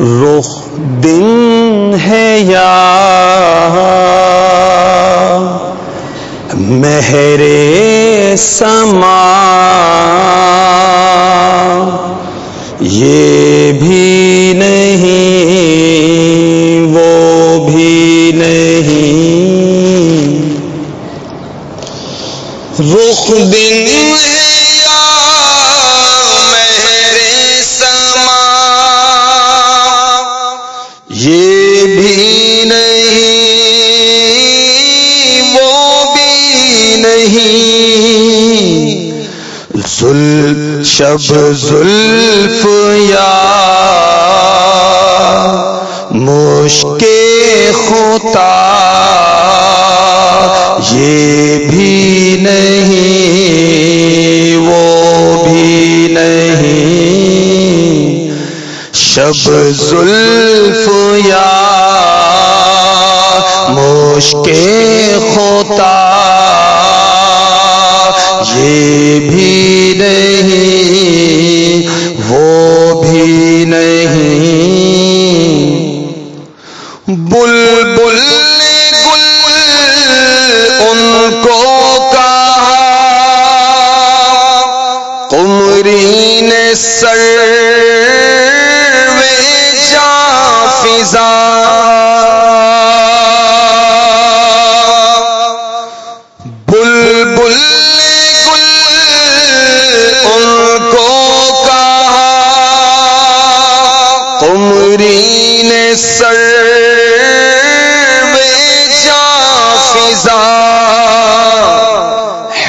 رخ دن ہے یا مہر سما یہ بھی نہیں وہ نہیں۔ زل شب زلف یا مشک خطا یہ بھی نہیں، وہ بھی نہیں۔ شب زلف یا مشک خطا یہ بھی نہیں وہ بھی نہیں.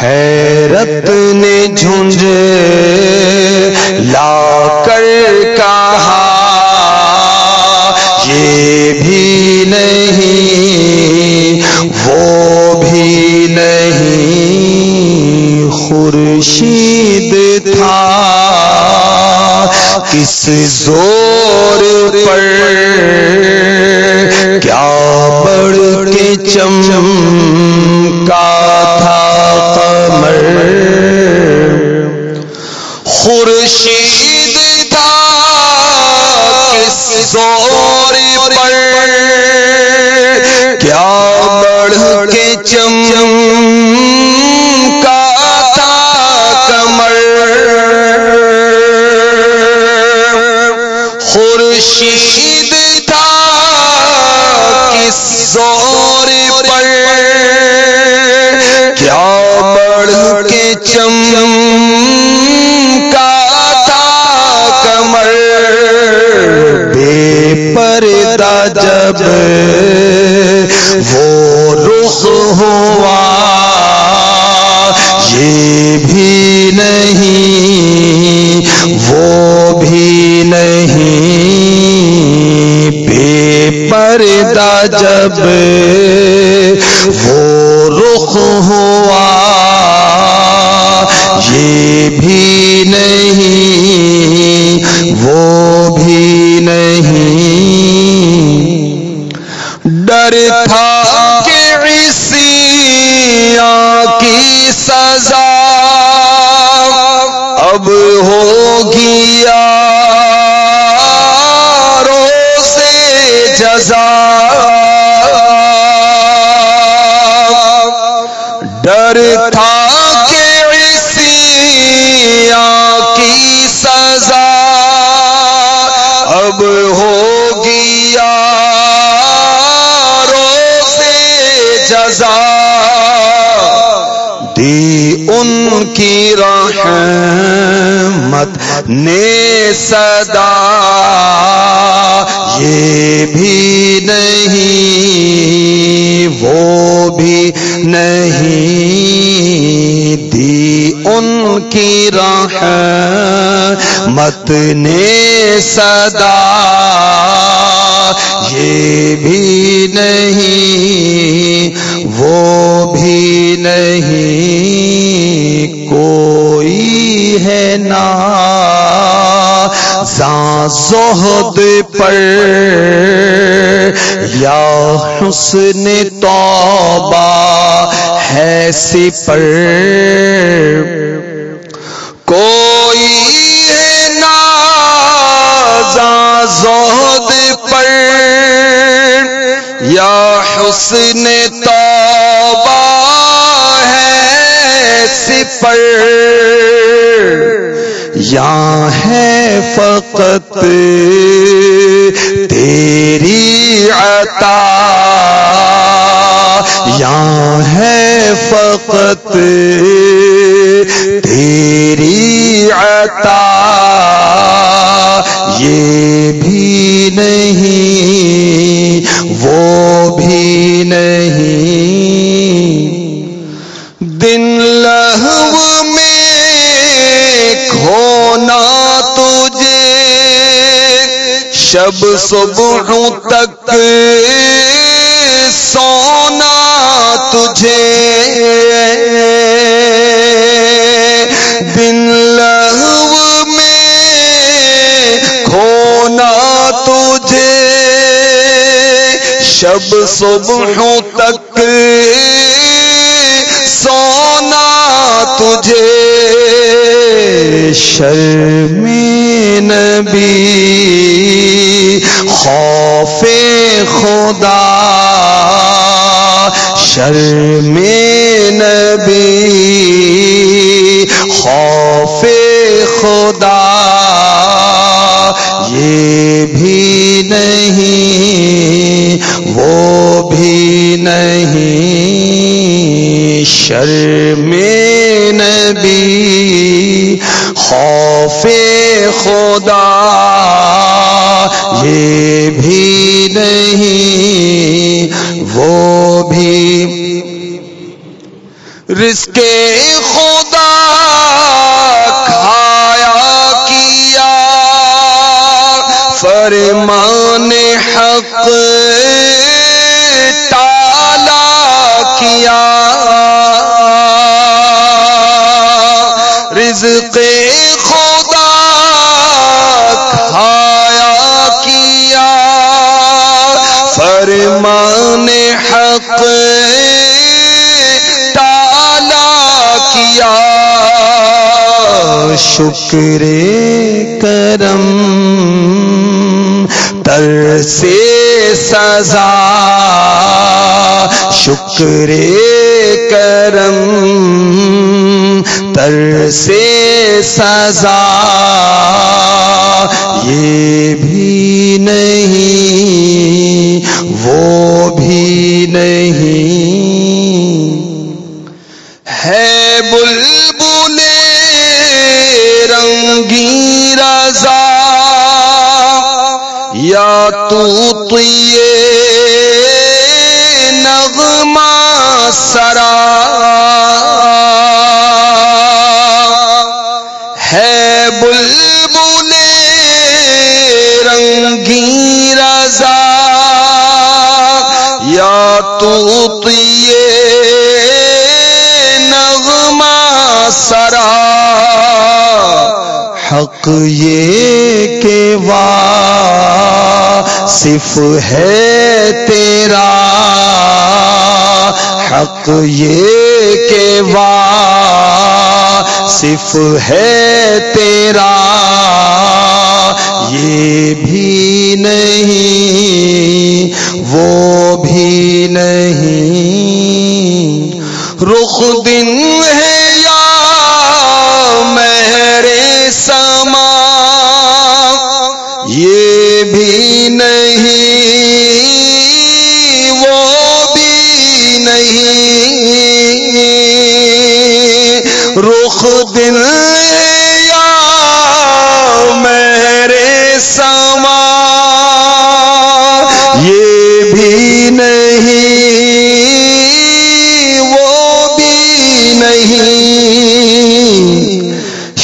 حیرت نے جھنج لا کر کہا یہ بھی نہیں، وہ بھی نہیں خورشید تھا۔ کس زور پر؟ کیا بڑھ کے چم کا تھا؟ خورشید تھا، کس زور پر؟ کیا بڑھ کے چم کا تھا کمر؟ خورشید تھا، کس زور جب وہ رخ ہوا، یہ بھی نہیں، وہ بھی نہیں۔ بے پردہ جب وہ رخ ہوا، یہ بھی ڈر تھا کہ عیسیاں کی سزا اب ہوگی سے جزا ڈر تھا جزا دی ان کی رحمت، نے صدا، یہ بھی نہیں، وہ بھی نہیں دی ان کی رحمت، نے صدا یہ بھی نہیں، وہ بھی نہیں، کوئی ہے نا زہد پر یا حسن توبہ ہے پر کوئی زہد پر یا حسن توبہ ہے سپر یا ہے فقط تیری عطا یا ہے فقط تیری عطا یہ بھی نہیں، وہ بھی نہیں۔ دن لہو میں کھونا تجھے، شب صبح تک سونا تجھے۔ شب صبح تک سونا تجھے شرم نبی خوف خدا شرم نبی خوف خدا یہ بھی نہیں وہ بھی نہیں شرم نبی، خوف خدا، یہ بھی نہیں، وہ بھی رزق خدا، کھایا کیا فرمان شکر کرم تر سے سزا، شکر کرم تر سے سزا۔ یہ بھی نہیں، وہ بھی نہیں۔ ہے بلبل رنگی رضا یا تو یہ نغمہ سرا ہے بلبل رنگی رضا یا تو حق یہ کہ وا صف ہے تیرا، حق یہ کہ وا صف ہے تیرا، یہ بھی نہیں، وہ بھی نہیں۔ رخ دن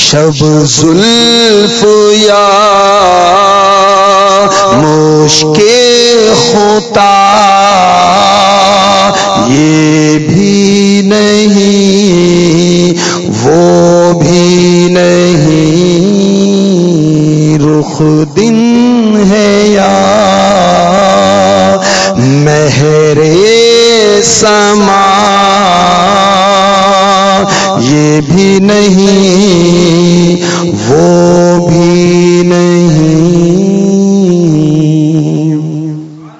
شب زلف یا مشکل ہوتا، یہ بھی نہیں، وہ بھی نہیں، رخ دن ہے یا مہر سما۔ یہ بھی نہیں وہ